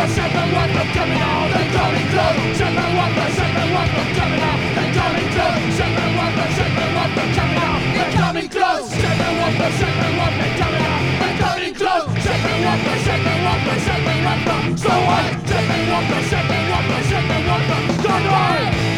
wonder, seven wonder, coming out, they coming through. Seven wonder, seven wonder, coming out, they coming through. Seven wonder, seven wonder, coming out, they coming close. Seven wonder, seven wonder, coming out, they coming close. Seven wonder, seven wonder, seven wonder, so I. Seven wonder, seven wonder, seven wonder, don't worry.